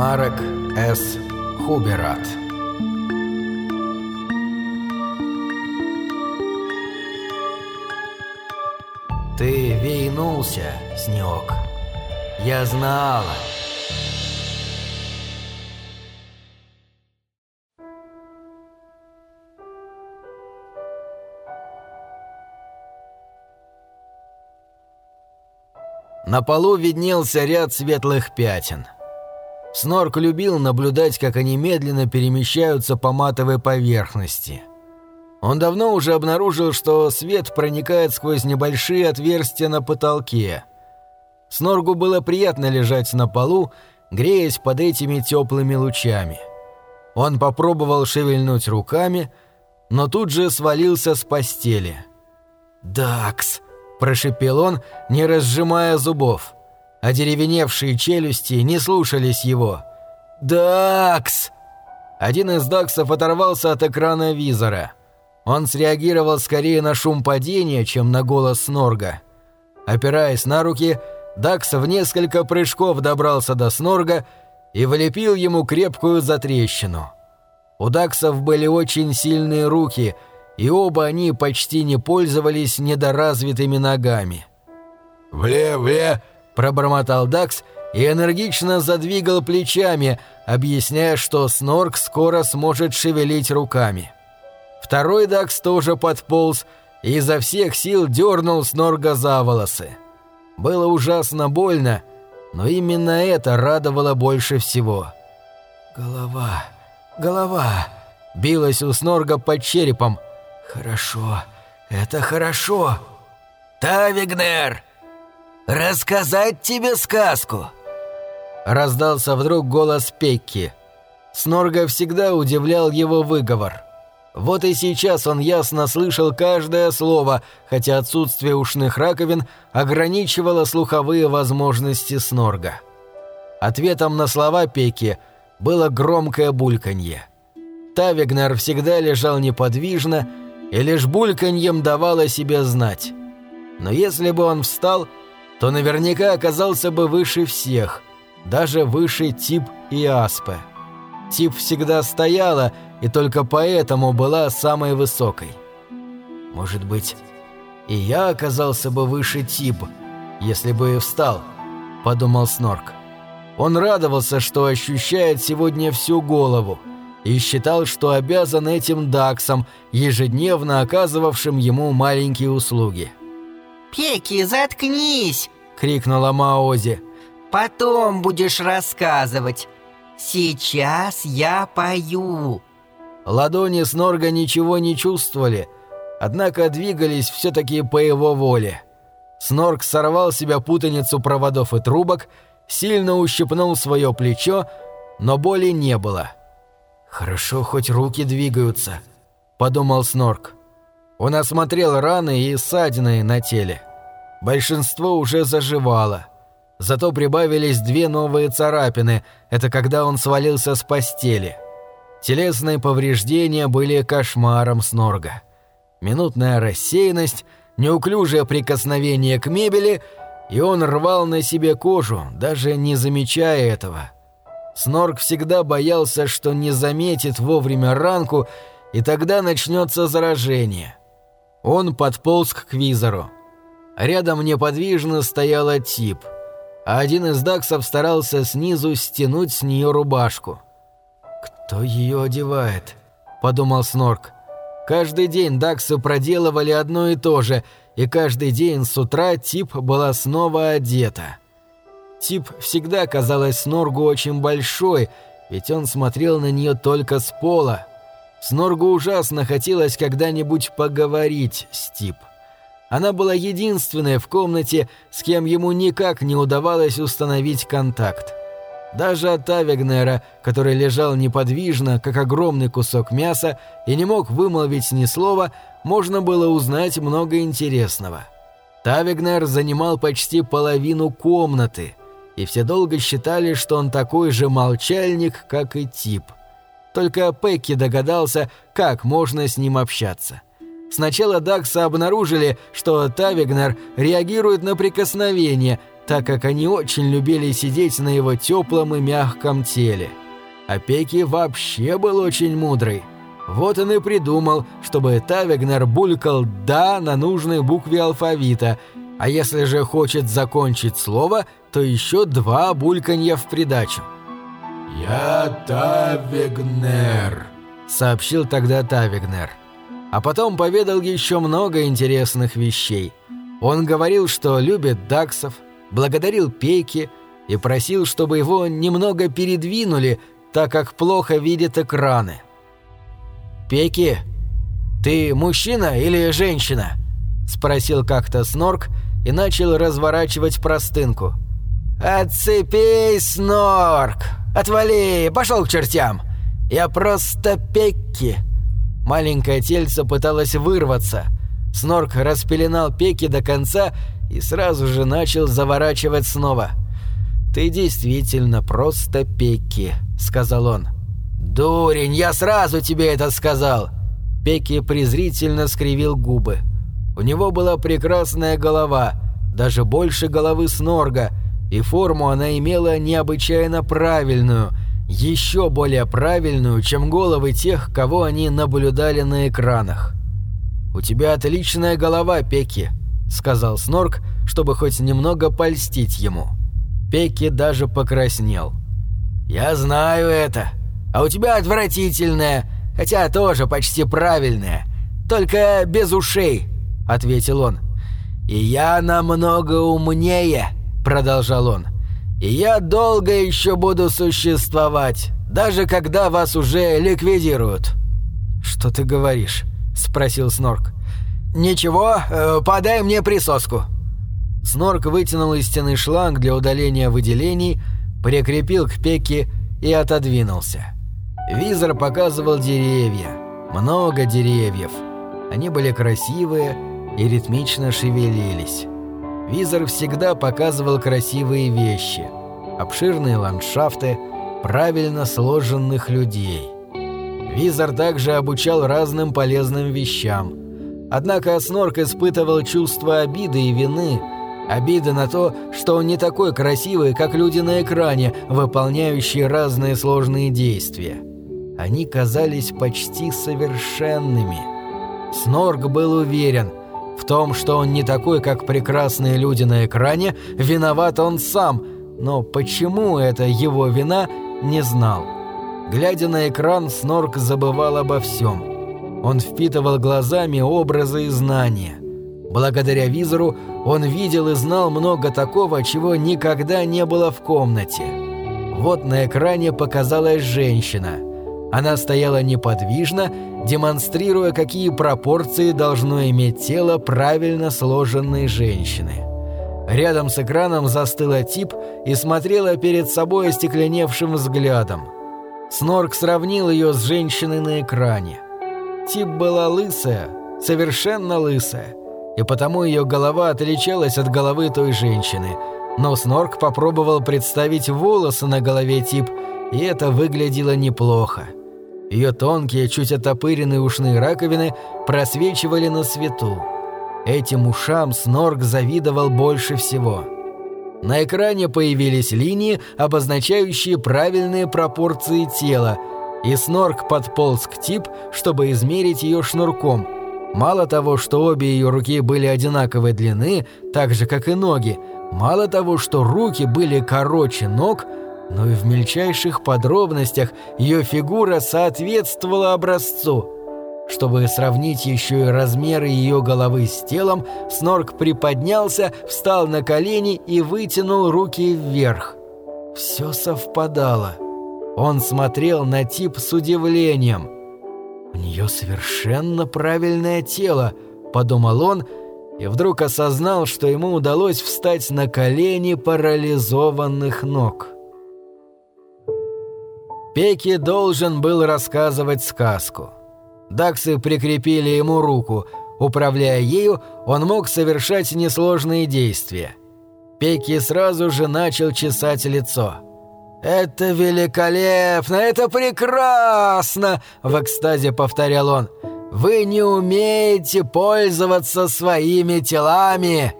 Марек С. Хуберат Ты вейнулся, Снег. Я знала. На полу виднелся ряд светлых пятен. Снорк любил наблюдать, как они медленно перемещаются по матовой поверхности. Он давно уже обнаружил, что свет проникает сквозь небольшие отверстия на потолке. Сноргу было приятно лежать на полу, греясь под этими теплыми лучами. Он попробовал шевельнуть руками, но тут же свалился с постели. «Дакс!» – прошепел он, не разжимая зубов. А деревеневшие челюсти не слушались его. «Дакс!» Один из даксов оторвался от экрана визора. Он среагировал скорее на шум падения, чем на голос Снорга. Опираясь на руки, Дакс в несколько прыжков добрался до Снорга и влепил ему крепкую затрещину. У Даксов были очень сильные руки – и оба они почти не пользовались недоразвитыми ногами. «Вле-вле!» – пробормотал Дакс и энергично задвигал плечами, объясняя, что Снорк скоро сможет шевелить руками. Второй Дакс тоже подполз и изо всех сил дернул Снорга за волосы. Было ужасно больно, но именно это радовало больше всего. «Голова, голова!» – билась у Снорга под черепом – «Хорошо, это хорошо!» «Тавигнер, рассказать тебе сказку!» Раздался вдруг голос Пекки. Снорга всегда удивлял его выговор. Вот и сейчас он ясно слышал каждое слово, хотя отсутствие ушных раковин ограничивало слуховые возможности Снорга. Ответом на слова Пекки было громкое бульканье. Тавигнер всегда лежал неподвижно и лишь бульканьем давал о себе знать. Но если бы он встал, то наверняка оказался бы выше всех, даже выше Тип и Аспе. Тип всегда стояла и только поэтому была самой высокой. Может быть, и я оказался бы выше Тип, если бы и встал, подумал Снорк. Он радовался, что ощущает сегодня всю голову – и считал, что обязан этим Даксом, ежедневно оказывавшим ему маленькие услуги. «Пеки, заткнись!» — крикнула Маози. «Потом будешь рассказывать. Сейчас я пою». Ладони Снорга ничего не чувствовали, однако двигались все-таки по его воле. Снорг сорвал себя путаницу проводов и трубок, сильно ущипнул свое плечо, но боли не было. — «Хорошо, хоть руки двигаются», — подумал Снорк. Он осмотрел раны и ссадины на теле. Большинство уже заживало. Зато прибавились две новые царапины, это когда он свалился с постели. Телесные повреждения были кошмаром Снорга. Минутная рассеянность, неуклюжее прикосновение к мебели, и он рвал на себе кожу, даже не замечая этого. — Снорк всегда боялся, что не заметит вовремя ранку, и тогда начнется заражение. Он подполз к Квизору. Рядом неподвижно стояла Тип, а один из даксов старался снизу стянуть с нее рубашку. «Кто ее одевает?» – подумал Снорк. Каждый день даксы проделывали одно и то же, и каждый день с утра Тип была снова одета – Тип всегда казалась Сноргу очень большой, ведь он смотрел на нее только с пола. Сноргу ужасно хотелось когда-нибудь поговорить с Тип. Она была единственной в комнате, с кем ему никак не удавалось установить контакт. Даже от Авигнера, который лежал неподвижно, как огромный кусок мяса, и не мог вымолвить ни слова, можно было узнать много интересного. Тавигнер занимал почти половину комнаты – и все долго считали, что он такой же молчальник, как и Тип. Только Пекки догадался, как можно с ним общаться. Сначала Дакса обнаружили, что Тавигнер реагирует на прикосновение, так как они очень любили сидеть на его теплом и мягком теле. А Пеки вообще был очень мудрый. Вот он и придумал, чтобы Тавигнер булькал «да» на нужной букве алфавита, а если же хочет закончить слово, то еще два бульканья в придачу. «Я Тавигнер», — сообщил тогда Тавигнер. А потом поведал еще много интересных вещей. Он говорил, что любит даксов, благодарил Пейки и просил, чтобы его немного передвинули, так как плохо видит экраны. «Пейки, ты мужчина или женщина?» – спросил как-то Снорк и начал разворачивать простынку. «Отцепись, Снорк! Отвали! Пошел к чертям! Я просто Пекки!» Маленькое тельце пыталось вырваться. Снорк распеленал Пеки до конца и сразу же начал заворачивать снова. «Ты действительно просто Пекки», — сказал он. «Дурень, я сразу тебе это сказал!» Пекки презрительно скривил губы. У него была прекрасная голова, даже больше головы Снорга, и форму она имела необычайно правильную, еще более правильную, чем головы тех, кого они наблюдали на экранах. «У тебя отличная голова, Пекки», — сказал Снорк, чтобы хоть немного польстить ему. Пекки даже покраснел. «Я знаю это. А у тебя отвратительная, хотя тоже почти правильная. Только без ушей», — ответил он. «И я намного умнее», — продолжал он. «И я долго еще буду существовать, даже когда вас уже ликвидируют». «Что ты говоришь?» — спросил Снорк. «Ничего, э, подай мне присоску». Снорк вытянул из стены шланг для удаления выделений, прикрепил к пеке и отодвинулся. Визор показывал деревья. Много деревьев. Они были красивые и ритмично шевелились. Визор всегда показывал красивые вещи. Обширные ландшафты, правильно сложенных людей. Визор также обучал разным полезным вещам – Однако Снорк испытывал чувство обиды и вины, обиды на то, что он не такой красивый, как люди на экране, выполняющие разные сложные действия. Они казались почти совершенными. Снорк был уверен, в том, что он не такой, как прекрасные люди на экране, виноват он сам, но почему это его вина, не знал. Глядя на экран, Снорк забывал обо всем – он впитывал глазами образы и знания. Благодаря визору он видел и знал много такого, чего никогда не было в комнате. Вот на экране показалась женщина. Она стояла неподвижно, демонстрируя, какие пропорции должно иметь тело правильно сложенной женщины. Рядом с экраном застыла тип и смотрела перед собой остекленевшим взглядом. Снорк сравнил ее с женщиной на экране. Тип была лысая, совершенно лысая, и потому ее голова отличалась от головы той женщины. Но Снорк попробовал представить волосы на голове Тип, и это выглядело неплохо. Ее тонкие, чуть оттопыренные ушные раковины просвечивали на свету. Этим ушам Снорк завидовал больше всего. На экране появились линии, обозначающие правильные пропорции тела – и Снорк подполз к Тип, чтобы измерить ее шнурком. Мало того, что обе ее руки были одинаковой длины, так же, как и ноги, мало того, что руки были короче ног, но и в мельчайших подробностях ее фигура соответствовала образцу. Чтобы сравнить еще и размеры ее головы с телом, Снорк приподнялся, встал на колени и вытянул руки вверх. Все совпадало. Он смотрел на тип с удивлением. «У нее совершенно правильное тело», — подумал он, и вдруг осознал, что ему удалось встать на колени парализованных ног. Пеки должен был рассказывать сказку. Даксы прикрепили ему руку. Управляя ею, он мог совершать несложные действия. Пеки сразу же начал чесать лицо. «Это великолепно! Это прекрасно!» — в экстазе повторял он. «Вы не умеете пользоваться своими телами!»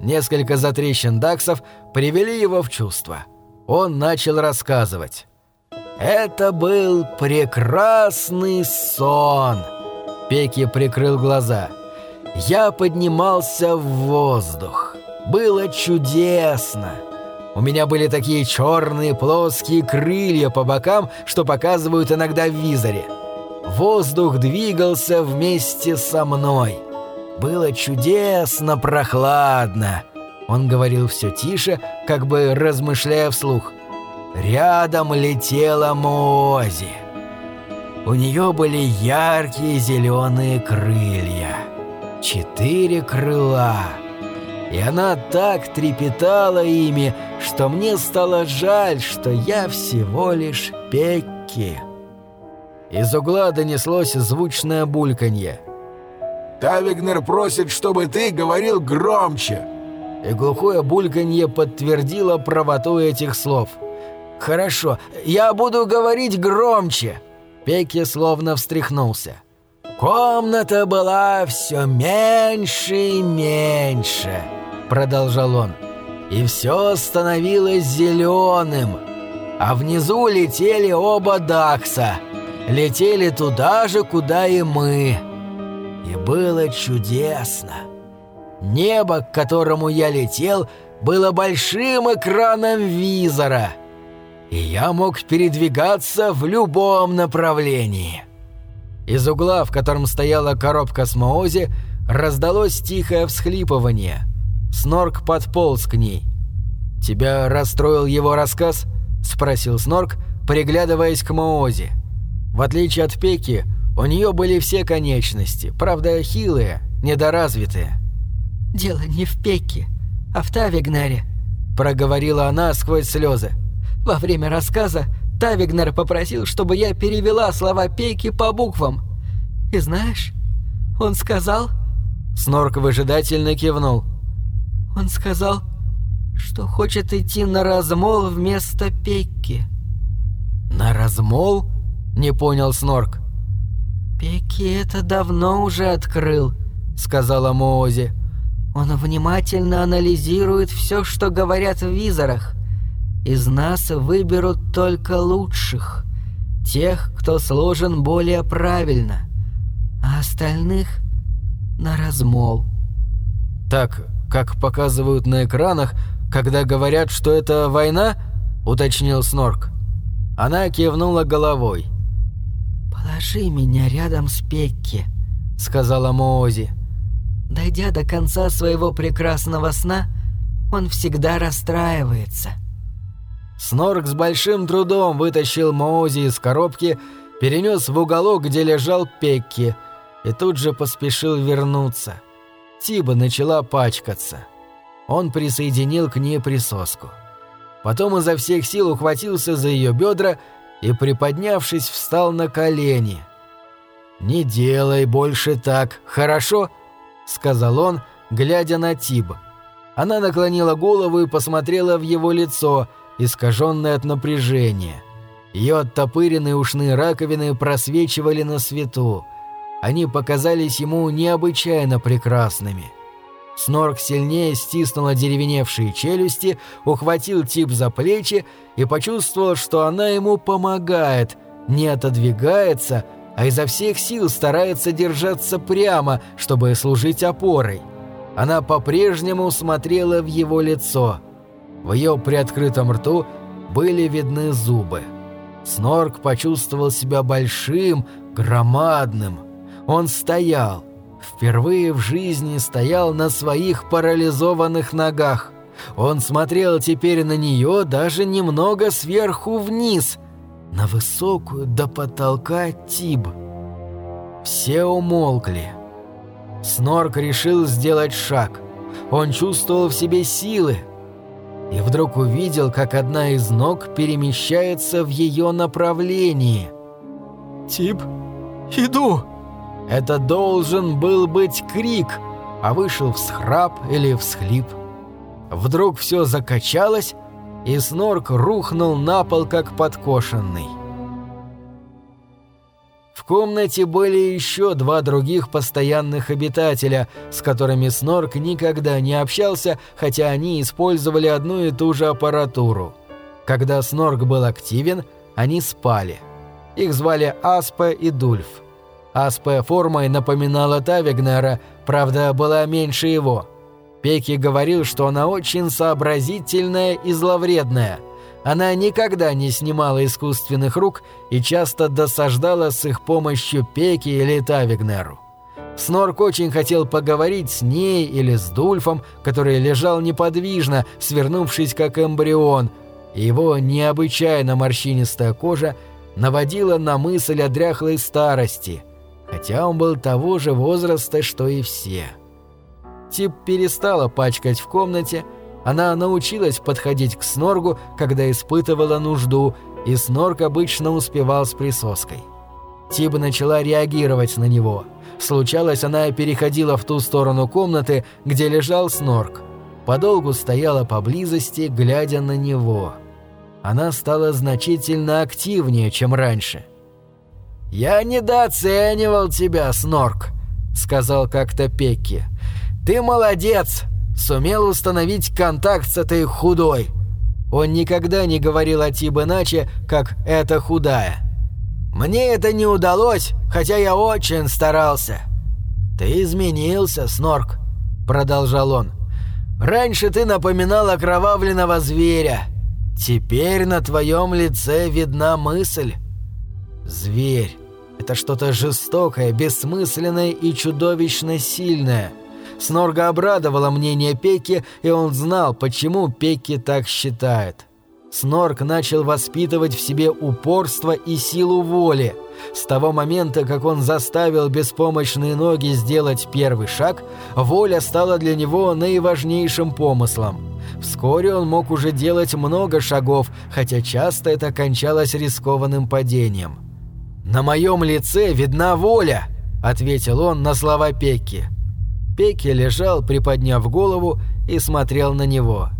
Несколько затрещин даксов привели его в чувство. Он начал рассказывать. «Это был прекрасный сон!» Пеки прикрыл глаза. «Я поднимался в воздух. Было чудесно!» У меня были такие черные плоские крылья по бокам, что показывают иногда в визоре. Воздух двигался вместе со мной. Было чудесно прохладно. Он говорил все тише, как бы размышляя вслух. Рядом летела Мози. У нее были яркие зеленые крылья. Четыре крыла и она так трепетала ими, что мне стало жаль, что я всего лишь Пекки. Из угла донеслось звучное бульканье. «Тавигнер просит, чтобы ты говорил громче!» И глухое бульканье подтвердило правоту этих слов. «Хорошо, я буду говорить громче!» Пекки словно встряхнулся. Комната была все меньше и меньше продолжал он, и все становилось зеленым. А внизу летели оба Дакса. Летели туда же, куда и мы. И было чудесно. Небо, к которому я летел, было большим экраном визора. И я мог передвигаться в любом направлении. Из угла, в котором стояла коробка с Моози, раздалось тихое всхлипывание – Снорк подполз к ней. «Тебя расстроил его рассказ?» – спросил Снорк, приглядываясь к Моози. В отличие от Пеки, у нее были все конечности, правда, хилые, недоразвитые. «Дело не в Пеке, а в Тавигнаре», – проговорила она сквозь слезы. «Во время рассказа Тавигнар попросил, чтобы я перевела слова Пеки по буквам. И знаешь, он сказал...» Снорк выжидательно кивнул. Он сказал, что хочет идти на размол вместо Пекки. На размол? Не понял Снорк. Пекки это давно уже открыл, сказала Моози. Он внимательно анализирует все, что говорят в визорах. Из нас выберут только лучших, тех, кто сложен более правильно, а остальных на размол. Так, как показывают на экранах, когда говорят, что это война?» — уточнил Снорк. Она кивнула головой. «Положи меня рядом с Пекки», — сказала Моози. «Дойдя до конца своего прекрасного сна, он всегда расстраивается». Снорк с большим трудом вытащил Моози из коробки, перенес в уголок, где лежал Пекки, и тут же поспешил вернуться. — Тиба начала пачкаться. Он присоединил к ней присоску. Потом изо всех сил ухватился за ее бедра и, приподнявшись, встал на колени. «Не делай больше так, хорошо?» — сказал он, глядя на Тиба. Она наклонила голову и посмотрела в его лицо, искаженное от напряжения. Ее оттопыренные ушные раковины просвечивали на свету. Они показались ему необычайно прекрасными. Снорк сильнее стиснул одеревеневшие челюсти, ухватил Тип за плечи и почувствовал, что она ему помогает, не отодвигается, а изо всех сил старается держаться прямо, чтобы служить опорой. Она по-прежнему смотрела в его лицо. В ее приоткрытом рту были видны зубы. Снорк почувствовал себя большим, громадным – он стоял. Впервые в жизни стоял на своих парализованных ногах. Он смотрел теперь на нее даже немного сверху вниз, на высокую до потолка Тиб. Все умолкли. Снорк решил сделать шаг. Он чувствовал в себе силы. И вдруг увидел, как одна из ног перемещается в ее направлении. «Тиб, иду!» Это должен был быть крик, а вышел всхрап или всхлип. Вдруг все закачалось, и Снорк рухнул на пол, как подкошенный. В комнате были еще два других постоянных обитателя, с которыми Снорк никогда не общался, хотя они использовали одну и ту же аппаратуру. Когда Снорк был активен, они спали. Их звали Аспе и Дульф. Аспе формой напоминала Тавигнера, правда, была меньше его. Пеки говорил, что она очень сообразительная и зловредная – она никогда не снимала искусственных рук и часто досаждала с их помощью Пеки или Тавигнеру. Снорк очень хотел поговорить с ней или с Дульфом, который лежал неподвижно, свернувшись как эмбрион, его необычайно морщинистая кожа наводила на мысль о дряхлой старости, хотя он был того же возраста, что и все. Тип перестала пачкать в комнате, она научилась подходить к Сноргу, когда испытывала нужду, и Снорг обычно успевал с присоской. Тиба начала реагировать на него. Случалось, она переходила в ту сторону комнаты, где лежал Снорг. Подолгу стояла поблизости, глядя на него. Она стала значительно активнее, чем раньше. «Я недооценивал тебя, Снорк», — сказал как-то Пекки. «Ты молодец, сумел установить контакт с этой худой. Он никогда не говорил о Тиб иначе, как «это худая». «Мне это не удалось, хотя я очень старался». «Ты изменился, Снорк», — продолжал он. «Раньше ты напоминал окровавленного зверя. Теперь на твоем лице видна мысль». «Зверь — это что-то жестокое, бессмысленное и чудовищно сильное». Снорга обрадовало мнение Пеки, и он знал, почему Пеки так считает. Снорк начал воспитывать в себе упорство и силу воли. С того момента, как он заставил беспомощные ноги сделать первый шаг, воля стала для него наиважнейшим помыслом. Вскоре он мог уже делать много шагов, хотя часто это кончалось рискованным падением. «На моем лице видна воля», — ответил он на слова Пекки. Пеки лежал, приподняв голову, и смотрел на него.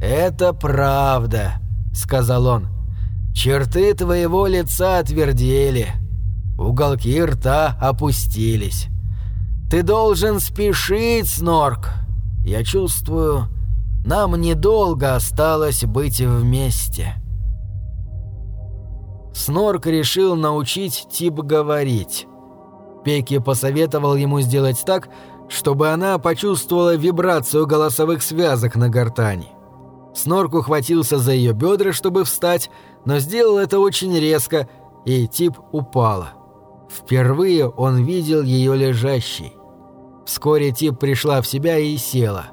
«Это правда», — сказал он. «Черты твоего лица отвердели, уголки рта опустились. Ты должен спешить, Снорк. Я чувствую, нам недолго осталось быть вместе». Снорк решил научить Тип говорить. Пеки посоветовал ему сделать так, чтобы она почувствовала вибрацию голосовых связок на гортани. Снорк ухватился за ее бедра, чтобы встать, но сделал это очень резко, и тип упала. Впервые он видел ее лежащей. Вскоре тип пришла в себя и села.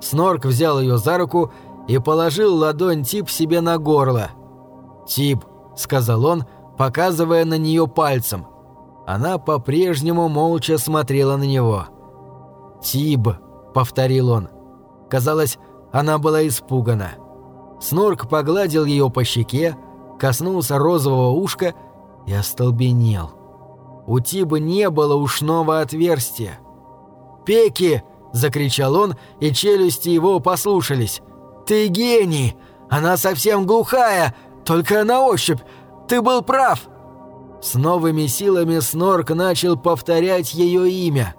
Снорк взял ее за руку и положил ладонь тип себе на горло. «Тип», — сказал он, показывая на нее пальцем. Она по-прежнему молча смотрела на него. «Тип». «Тиб», — повторил он. Казалось, она была испугана. Снорк погладил ее по щеке, коснулся розового ушка и остолбенел. У Тиба не было ушного отверстия. «Пеки!» — закричал он, и челюсти его послушались. «Ты гений! Она совсем глухая, только на ощупь! Ты был прав!» С новыми силами Снорк начал повторять ее имя.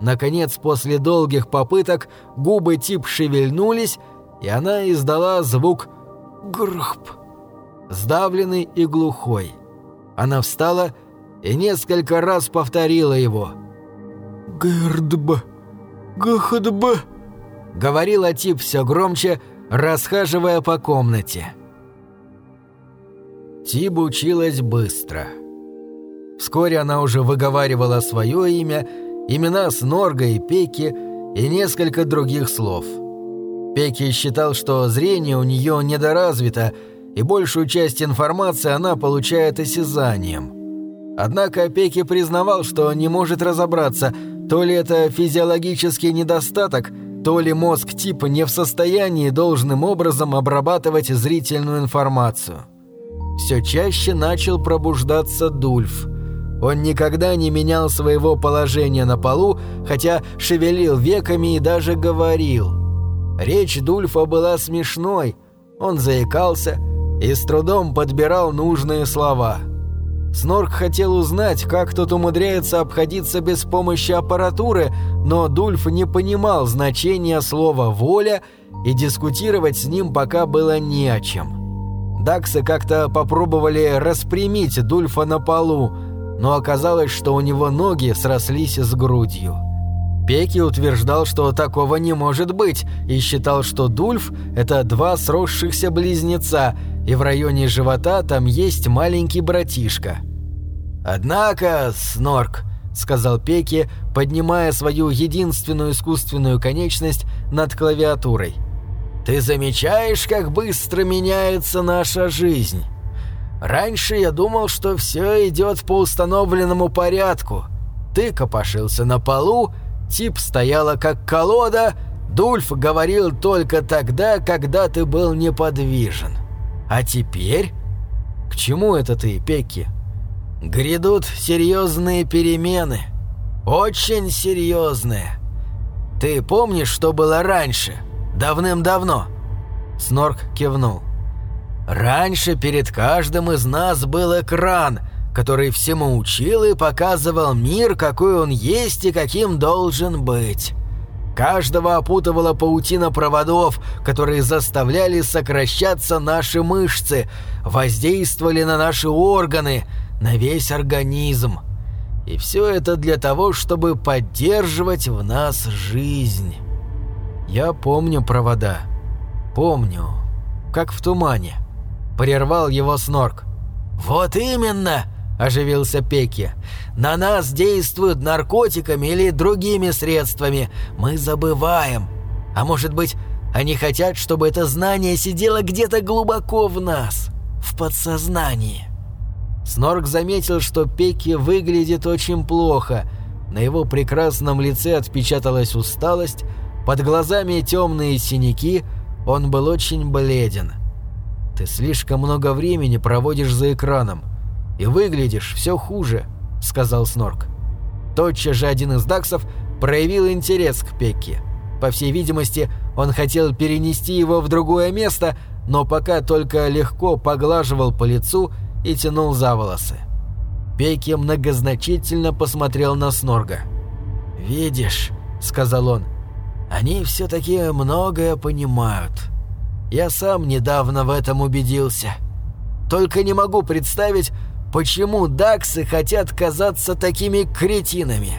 Наконец, после долгих попыток, губы тип шевельнулись, и она издала звук «грхп», сдавленный и глухой. Она встала и несколько раз повторила его. «Гэрдб, гхдб», — говорила тип все громче, расхаживая по комнате. Тиб училась быстро. Вскоре она уже выговаривала свое имя имена Снорга и Пеки и несколько других слов. Пеки считал, что зрение у нее недоразвито, и большую часть информации она получает осязанием. Однако Пеки признавал, что не может разобраться, то ли это физиологический недостаток, то ли мозг типа не в состоянии должным образом обрабатывать зрительную информацию. Все чаще начал пробуждаться Дульф – он никогда не менял своего положения на полу, хотя шевелил веками и даже говорил. Речь Дульфа была смешной, он заикался и с трудом подбирал нужные слова. Снорк хотел узнать, как тот умудряется обходиться без помощи аппаратуры, но Дульф не понимал значения слова «воля» и дискутировать с ним пока было не о чем. Даксы как-то попробовали распрямить Дульфа на полу, но оказалось, что у него ноги срослись с грудью. Пеки утверждал, что такого не может быть, и считал, что Дульф – это два сросшихся близнеца, и в районе живота там есть маленький братишка. «Однако, Снорк», – сказал Пеки, поднимая свою единственную искусственную конечность над клавиатурой, – «ты замечаешь, как быстро меняется наша жизнь? Раньше я думал, что все идет по установленному порядку. Ты копошился на полу, Тип стояла как колода, Дульф говорил только тогда, когда ты был неподвижен. А теперь... К чему это ты, Пекки? Грядут серьезные перемены. Очень серьезные. Ты помнишь, что было раньше? Давным-давно. Снорк кивнул. Раньше перед каждым из нас был экран — который всему учил и показывал мир, какой он есть и каким должен быть. Каждого опутывала паутина проводов, которые заставляли сокращаться наши мышцы, воздействовали на наши органы, на весь организм. И все это для того, чтобы поддерживать в нас жизнь. Я помню провода. Помню. Как в тумане. Прервал его снорк. «Вот именно!» оживился Пеки. «На нас действуют наркотиками или другими средствами. Мы забываем. А может быть, они хотят, чтобы это знание сидело где-то глубоко в нас, в подсознании». Снорк заметил, что Пеки выглядит очень плохо. На его прекрасном лице отпечаталась усталость, под глазами темные синяки, он был очень бледен. «Ты слишком много времени проводишь за экраном и выглядишь все хуже», — сказал Снорк. Тотчас же один из даксов проявил интерес к Пекке. По всей видимости, он хотел перенести его в другое место, но пока только легко поглаживал по лицу и тянул за волосы. Пекки многозначительно посмотрел на Снорга. «Видишь», — сказал он, — «они все-таки многое понимают. Я сам недавно в этом убедился. Только не могу представить, Почему даксы хотят казаться такими кретинами?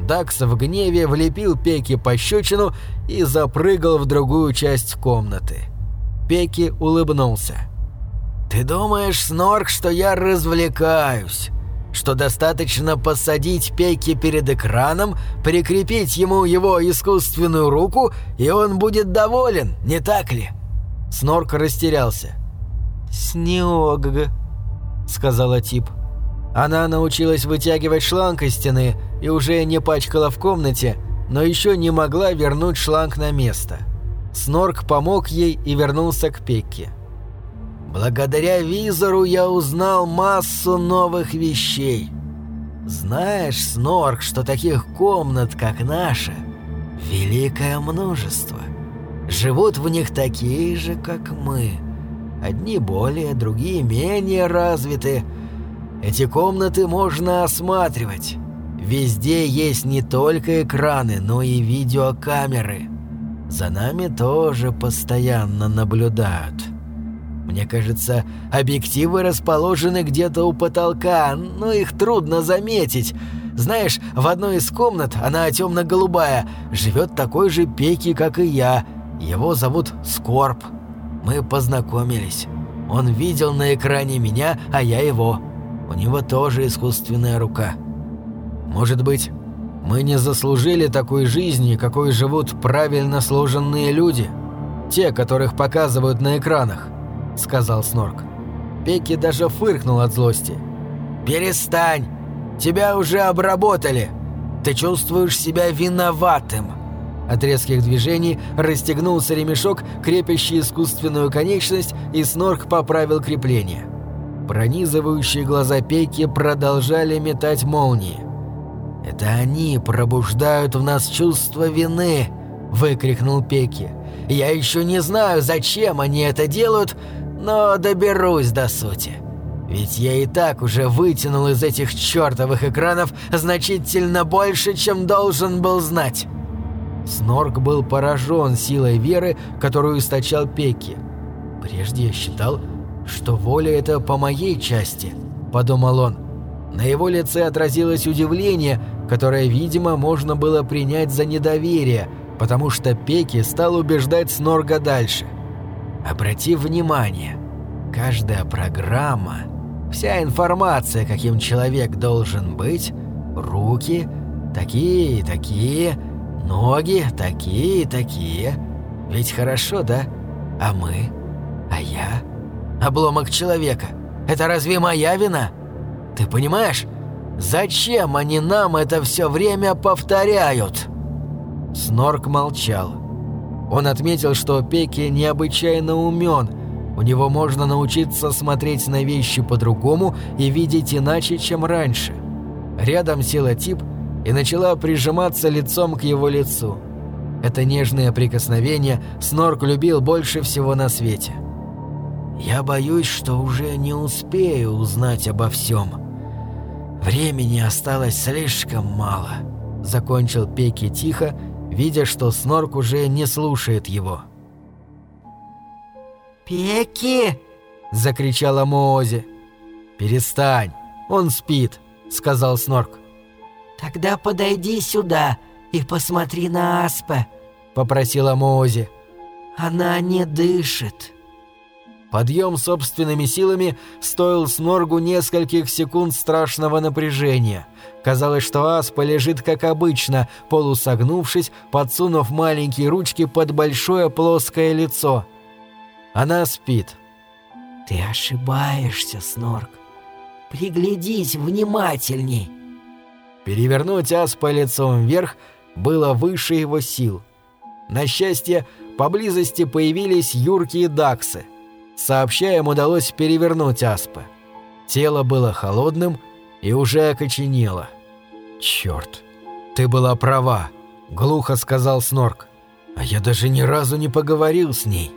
Дакс в гневе влепил Пеки пощечину и запрыгал в другую часть комнаты. Пеки улыбнулся. «Ты думаешь, Снорк, что я развлекаюсь? Что достаточно посадить Пеки перед экраном, прикрепить ему его искусственную руку, и он будет доволен, не так ли?» Снорк растерялся. «Снег», сказала Тип. Она научилась вытягивать шланг из стены и уже не пачкала в комнате, но еще не могла вернуть шланг на место. Снорк помог ей и вернулся к Пекке. «Благодаря визору я узнал массу новых вещей. Знаешь, Снорк, что таких комнат, как наша, великое множество. Живут в них такие же, как мы». Одни более, другие менее развиты. Эти комнаты можно осматривать. Везде есть не только экраны, но и видеокамеры. За нами тоже постоянно наблюдают. Мне кажется, объективы расположены где-то у потолка, но их трудно заметить. Знаешь, в одной из комнат, она темно-голубая, живет такой же Пеки, как и я. Его зовут Скорб. Мы познакомились. Он видел на экране меня, а я его. У него тоже искусственная рука. Может быть, мы не заслужили такой жизни, какой живут правильно сложенные люди? Те, которых показывают на экранах», — сказал Снорк. Пеки даже фыркнул от злости. «Перестань! Тебя уже обработали! Ты чувствуешь себя виноватым!» От резких движений расстегнулся ремешок, крепящий искусственную конечность, и Снорк поправил крепление. Пронизывающие глаза Пейки продолжали метать молнии. «Это они пробуждают в нас чувство вины!» – выкрикнул Пеки. «Я еще не знаю, зачем они это делают, но доберусь до сути. Ведь я и так уже вытянул из этих чертовых экранов значительно больше, чем должен был знать. Снорк был поражен силой веры, которую источал Пекки. «Прежде я считал, что воля — это по моей части», — подумал он. На его лице отразилось удивление, которое, видимо, можно было принять за недоверие, потому что Пеки стал убеждать Снорга дальше. «Обрати внимание, каждая программа, вся информация, каким человек должен быть, руки, такие и такие, ноги, такие и такие. Ведь хорошо, да? А мы? А я? Обломок человека. Это разве моя вина? Ты понимаешь? Зачем они нам это все время повторяют?» Снорк молчал. Он отметил, что Пеки необычайно умен. У него можно научиться смотреть на вещи по-другому и видеть иначе, чем раньше. Рядом села тип и начала прижиматься лицом к его лицу. Это нежное прикосновение Снорк любил больше всего на свете. «Я боюсь, что уже не успею узнать обо всем», «Времени осталось слишком мало», — закончил Пеки тихо, видя, что Снорк уже не слушает его. «Пеки!» — закричала Моози. «Перестань, он спит», — сказал Снорк. «Тогда подойди сюда и посмотри на Аспе», — попросила Моози. «Она не дышит». Подъем собственными силами стоил Сноргу нескольких секунд страшного напряжения. Казалось, что Аспа лежит как обычно, полусогнувшись, подсунув маленькие ручки под большое плоское лицо. Она спит. «Ты ошибаешься, Снорг. Приглядись внимательней». Перевернуть Аспа лицом вверх было выше его сил. На счастье, поблизости появились юркие даксы – Сообща им удалось перевернуть Аспа. Тело было холодным и уже окоченело. «Черт, ты была права», — глухо сказал Снорк. «А я даже ни разу не поговорил с ней.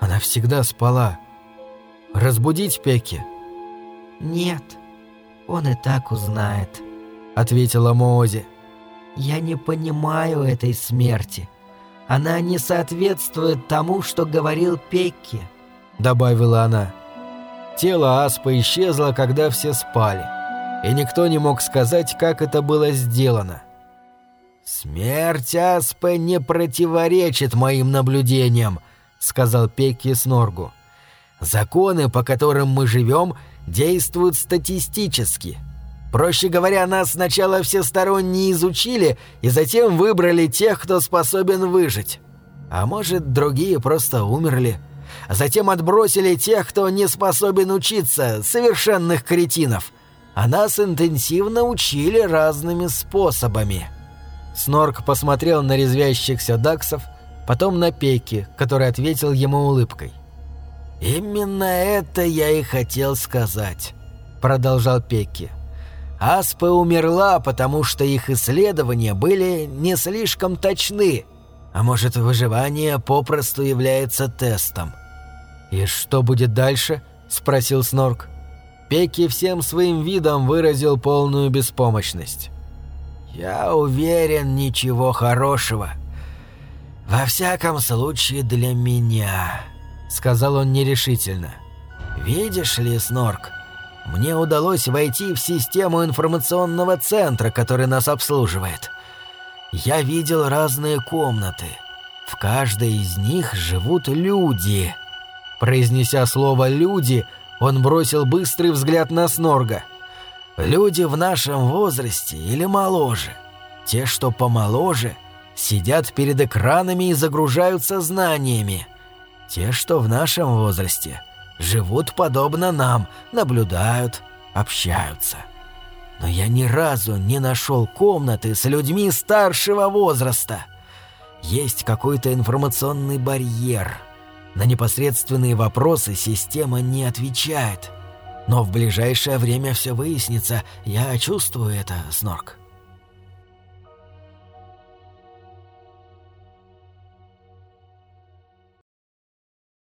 Она всегда спала. Разбудить Пеки?» «Нет, он и так узнает», — ответила Моози. «Я не понимаю этой смерти. Она не соответствует тому, что говорил Пекки». — добавила она. Тело Аспа исчезло, когда все спали, и никто не мог сказать, как это было сделано. «Смерть Аспы не противоречит моим наблюдениям», — сказал Пекки Сноргу. «Законы, по которым мы живем, действуют статистически. Проще говоря, нас сначала всесторонне изучили и затем выбрали тех, кто способен выжить. А может, другие просто умерли» а затем отбросили тех, кто не способен учиться, совершенных кретинов. А нас интенсивно учили разными способами. Снорк посмотрел на резвящихся даксов, потом на Пеки, который ответил ему улыбкой. «Именно это я и хотел сказать», — продолжал Пекки. «Аспа умерла, потому что их исследования были не слишком точны, а может, выживание попросту является тестом. «И что будет дальше?» – спросил Снорк. Пеки всем своим видом выразил полную беспомощность. «Я уверен, ничего хорошего. Во всяком случае для меня», — сказал он нерешительно. «Видишь ли, Снорк, мне удалось войти в систему информационного центра, который нас обслуживает. Я видел разные комнаты. В каждой из них живут люди». Произнеся слово «люди», он бросил быстрый взгляд на Снорга. «Люди в нашем возрасте или моложе. Те, что помоложе, сидят перед экранами и загружаются знаниями. Те, что в нашем возрасте, живут подобно нам, наблюдают, общаются. Но я ни разу не нашел комнаты с людьми старшего возраста. Есть какой-то информационный барьер». На непосредственные вопросы система не отвечает. Но в ближайшее время все выяснится, я чувствую это, Снорк.